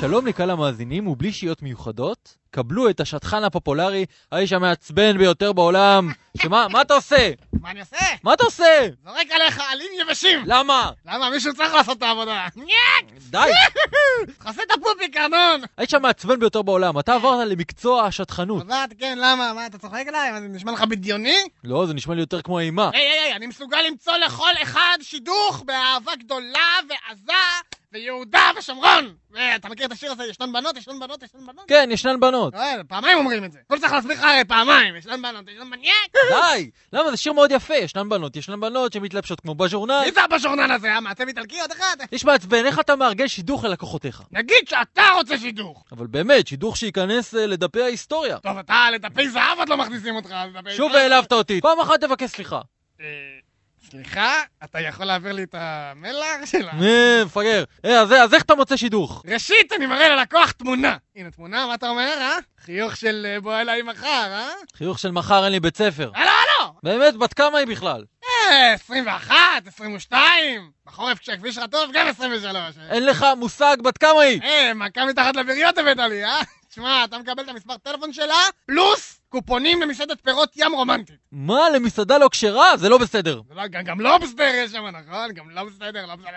שלום לקהל המאזינים, ובלי שהיות מיוחדות, קבלו את השטחן הפופולרי, האיש המעצבן ביותר בעולם. שמה, מה אתה עושה? מה אני עושה? מה אתה עושה? זורק עליך עלים יבשים! למה? למה? מישהו צריך לעשות את העבודה. די, תכסה את הפופיק, ארנון! האיש המעצבן ביותר בעולם, אתה עברת למקצוע השטחנות. עברת, כן, למה? מה, אתה צוחק עליי? זה נשמע לך בדיוני? לא, זה נשמע לי יותר כמו אימה. היי, היי, אני מסוגל למצוא לכל אחד שידוך באהבה גדולה ועזה ויהודה ושומרון! ואתה מכיר את השיר הזה, ישנן בנות, ישנן בנות, ישנן בנות? כן, ישנן בנות. אה, פעמיים אומרים את זה. כל צריך להסביר לך פעמיים, ישנן בנות, ישנן מניאק! די! למה? זה שיר מאוד יפה. ישנן בנות, ישנן בנות שמתלבשות כמו בז'ורנל. מי זה הבז'ורנל הזה? המעצב איטלקי עוד אחד? איש מעצבן, איך אתה מארגן שידוך ללקוחותיך? נגיד שאתה רוצה שידוך! אבל באמת, שידוך שייכנס אה, לדפי ההיסטוריה. טוב, אתה לדפי זהב עוד לא מכניסים אותך, לדפי שוב העלבת אותי. פעם אחת תבקש סליחה. סליחה, אתה יכול להעביר לי את המלח שלה? אה, מפגר. אה, אז אז איך אתה מוצא שידוך? ראשית, אני מראה ללקוח תמונה. הנה תמונה, מה אתה אומר, אה? חיוך של אה, בוא אליי מחר, אה? חיוך של מחר אין לי בית ספר. הלו, הלו! באמת, בת כמה היא בכלל? אה, 21, 22. בחורף כשהכביש שלך טוב, גם 23. אין לך מושג בת כמה היא! אה, מכה מתחת לביריות הבאת לי, אה? תשמע, אתה מקבל את המספר טלפון שלה, פלוס קופונים למסעדת פירות ים רומנטית. מה, למסעדה לא כשרה? זה לא בסדר. זה לא, גם, גם לובסטר יש שם, נכון? גם לא בסדר, לא בסדר.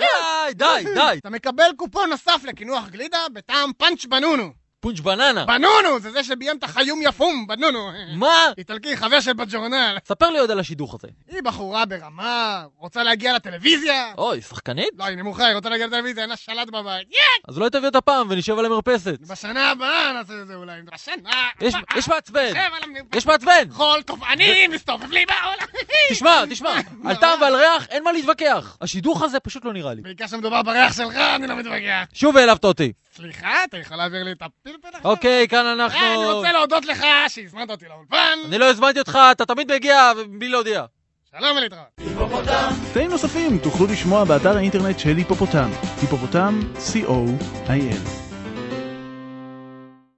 אה? די, די, די. אתה מקבל קופון נוסף לקינוח גלידה בטעם פאנץ' בנונו. פונץ' בננה. בנונו! זה זה שביים את החיום יפום, בנונו. מה? איטלקי, חבר של בג'ורנל. ספר לי עוד על השידוך הזה. היא בחורה ברמה, רוצה להגיע לטלוויזיה? אוי, שחקנית? לא, היא נמוכה, היא רוצה להגיע לטלוויזיה, אין לה שלט בבית. אז אולי תביא אותה פעם ונשב על המרפסת. בשנה הבאה נעשה את זה יש- מעצבן. יש מעצבן! חול תובעני מסתובב לי בעולם. תשמע, תשמע, על טעם ועל ריח אין מה להתווכח. השידוך הזה פשוט לא נראה לי. בעיקר שמדובר בריח שלך, אני לא מתווכח. שוב העלבת אותי. סליחה, אתה יכול להעביר לי את הפלפל עכשיו? אוקיי, כאן אה, אני אנחנו... רוצה להודות לך שהזמנת אותי לאולפן. אני לא הזמנתי אותך, אתה תמיד מגיע בלי להודיע. שלום ולהתראות. תאים נוספים תוכלו לשמוע באתר האינטרנט של היפופוטם, היפופוטם, co.il.